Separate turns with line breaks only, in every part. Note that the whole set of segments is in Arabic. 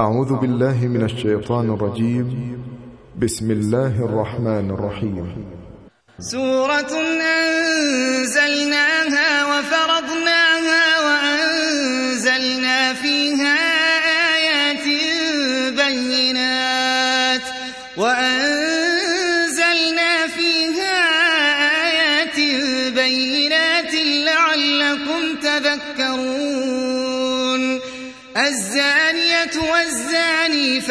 أعوذ بالله من الشيطان الرجيم. بسم الله الرحمن الرحيم.
سورة أنزلناها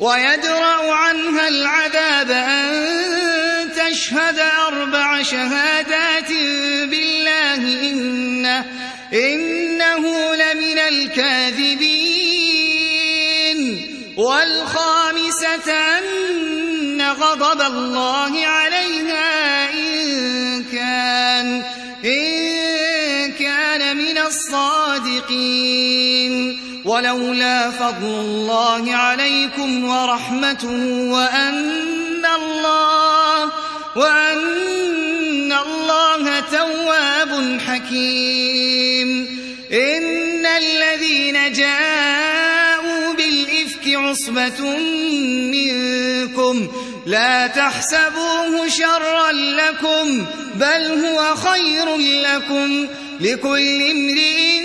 ويدرأ عنها العذاب أن تشهد أربع شهادات بالله إنه, إنه لمن الكاذبين. والخامسة أن غضب الله عليها ولولا فضل الله عليكم ورحمته وأن الله وأن الله تواب حكيم. إن الذين جاءوا بالإفك عصبة منكم لا تحسبوه شرا لكم بل هو خير لكم. لكل امرئ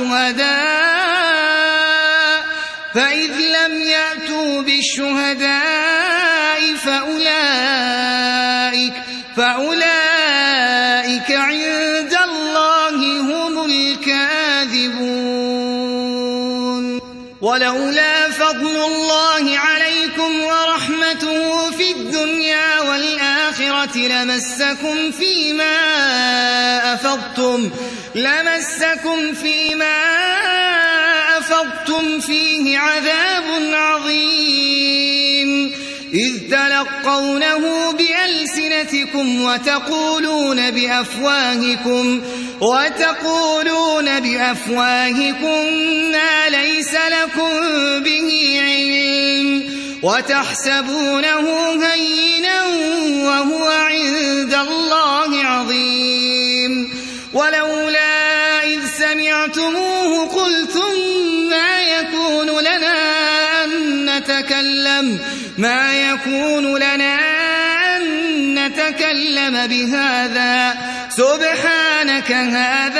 بأربعة شهداء فإذ لم يأتوا بالشهداء فأولئك فأولئك عند الله هم الكاذبون. ولولا فضل الله عليكم والآخرة لمسكم فيما أفضتم لمسكم فيما أفضتم فيه عذاب عظيم. إذ تلقونه بألسنتكم وتقولون بأفواهكم وتقولون بأفواهكم ما ليس لكم به علم. وتحسبونه هينا وهو عند الله عظيم. ولولا إذ سمعتموه قلتم ما يكون لنا أن نتكلم ما يكون لنا أن نتكلم بهذا. سبحانك هذا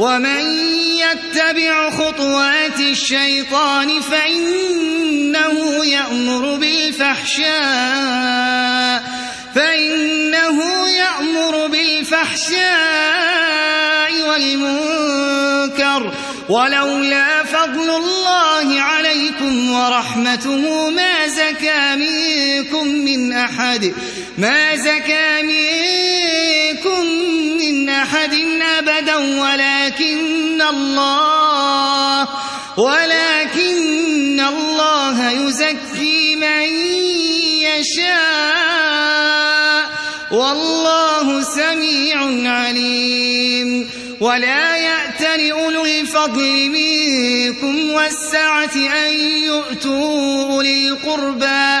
ومن يتبع خطوات الشيطان فإنه يأمر بالفحشاء فإنه يأمر بالفحشاء والمنكر. ولولا فضل الله عليكم ورحمته ما زكى منكم من أحد ما زكى منكم من أحد أبدا ولكن الله ولكن الله يزكي من يشاء. والله سميع عليم. ولا يأتل أولو الفضل منكم والسعة أن يؤتوا أولي القربى.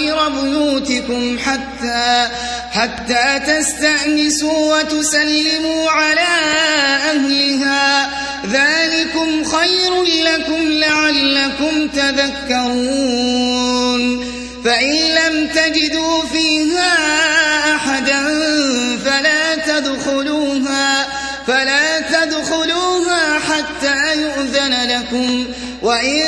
غير بيوتكم حتى حتى تستأنسوا وتسلموا على أهلها. ذلكم خير لكم لعلكم تذكرون. فإن لم تجدوا فيها أحدا فلا تدخلوها فلا تدخلوها حتى يؤذن لكم. وإن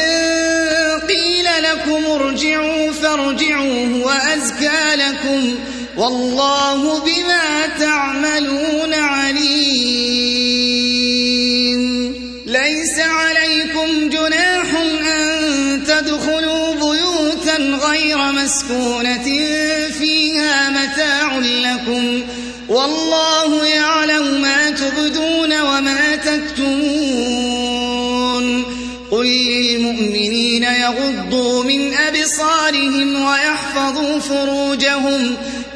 قيل لكم ارجعوا فارجعوا هو أزكى لكم والله بما تعملون عليم. ليس عليكم جناح أن تدخلوا بيوتا غير مسكونة فيها متاع لكم والله يعلم ما تبدون وما تكتمون. قل للمؤمنين يغضوا من أبصارهم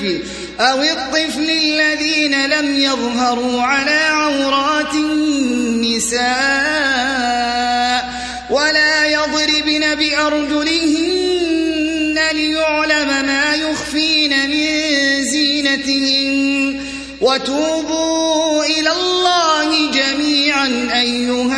الطفل أو الطفل الذين لم يظهروا على عورات النساء ولا يضربن بأرجلهن ليعلم ما يخفين من زينتهن. وتوبوا إلى الله جميعا أيها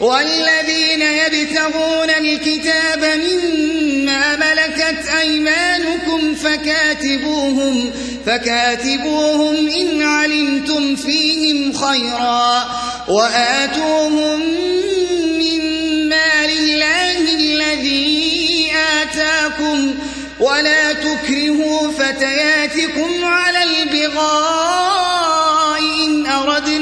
والذين يبتغون الكتاب مما ملكت أيمانكم فكاتبوهم فكاتبوهم إن علمتم فيهم خيرا وآتوهم من مال الله الذي آتاكم ولا تكرهوا فتياتكم على أردنا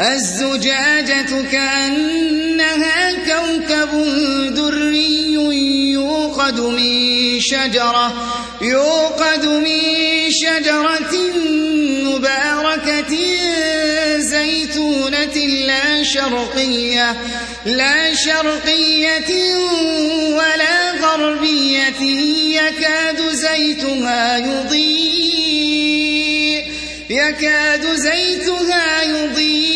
الزجاجة كأنها كوكب دري يوقد من شجرة يوقد من شجرة مباركة زيتونة لا شرقية لا شرقية ولا غربية يكاد زيتها يضيء يكاد زيتها يضيء.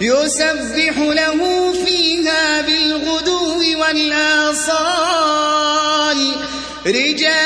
يسبح له فيها بالغدو والآصال. رجال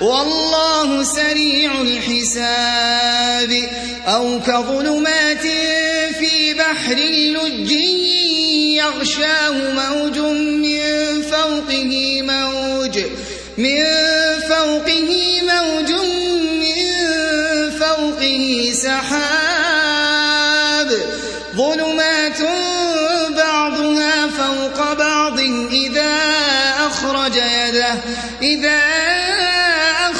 والله سريع الحساب. أو كظلمات في بحر لج يغشاه موج من فوقه موج من فوقه موج من فوقه سحاب. ظلمات بعضها فوق بعض إذا أخرج يده إذا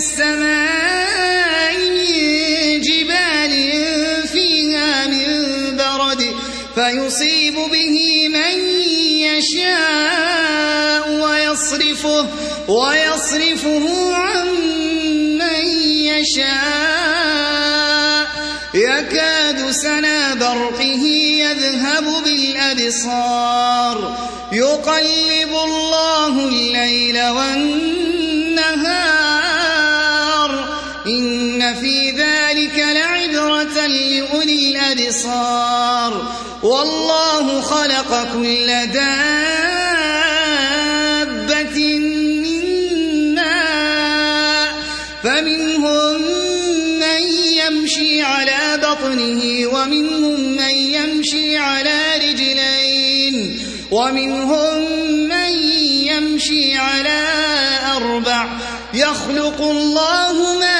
السماء من جبال فيها من برد فيصيب به من يشاء ويصرفه ويصرفه عن من يشاء. يكاد سنا برقه يذهب بالأبصار. يقلب الله الليل والنهار لأولي الأبصار. والله خلق كل دابة من فمنهم من يمشي على بطنه ومنهم من يمشي على رجلين ومنهم من يمشي على أربع. يخلق الله ما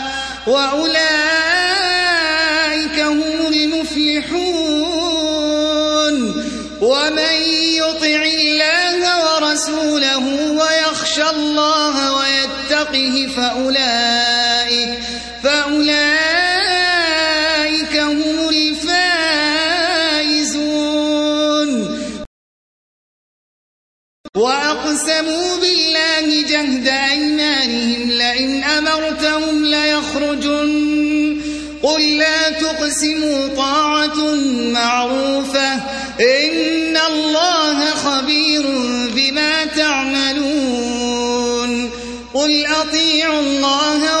وأولئك هم المفلحون. ومن يطع الله ورسوله ويخشى الله ويتقه فأولئك فأولئك هم الفائزون. وأقسموا بالله جهد أيمانهم لئن أمرتهم ليخرجن قل لا تقسموا طاعة معروفة. إن الله خبير بما تعملون. قل أطيعوا الله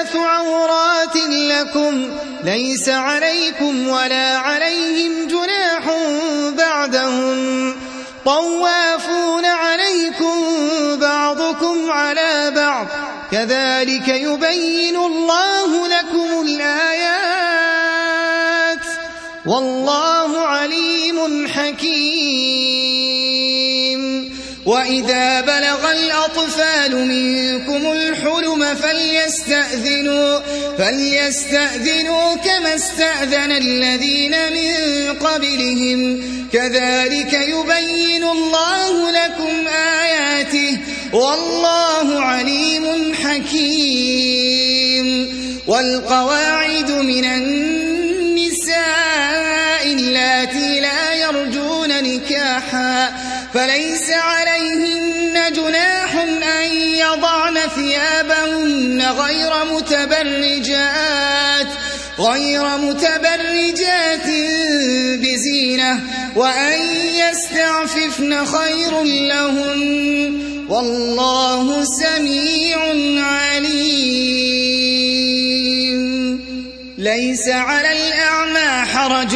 عورات لكم ليس عليكم ولا عليهم جناح بعدهم طوافون عليكم بعضكم على بعض كذلك يبين الله لكم الآيات والله عليم حكيم وإذا بلغ الأطفال منكم الحلم فليستأذنوا فليستأذنوا كما استأذن الذين من قبلهم. كذلك يبين الله لكم آياته والله عليم حكيم. والقواعد من النساء اللاتي لا يرجون نكاحا فليس عليهن جناح أن يضعن ثيابهن غير متبرجات غير متبرجات بزينة وأن يستعففن خير لهم. والله سميع عليم. ليس على الأعمى حرج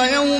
ويوم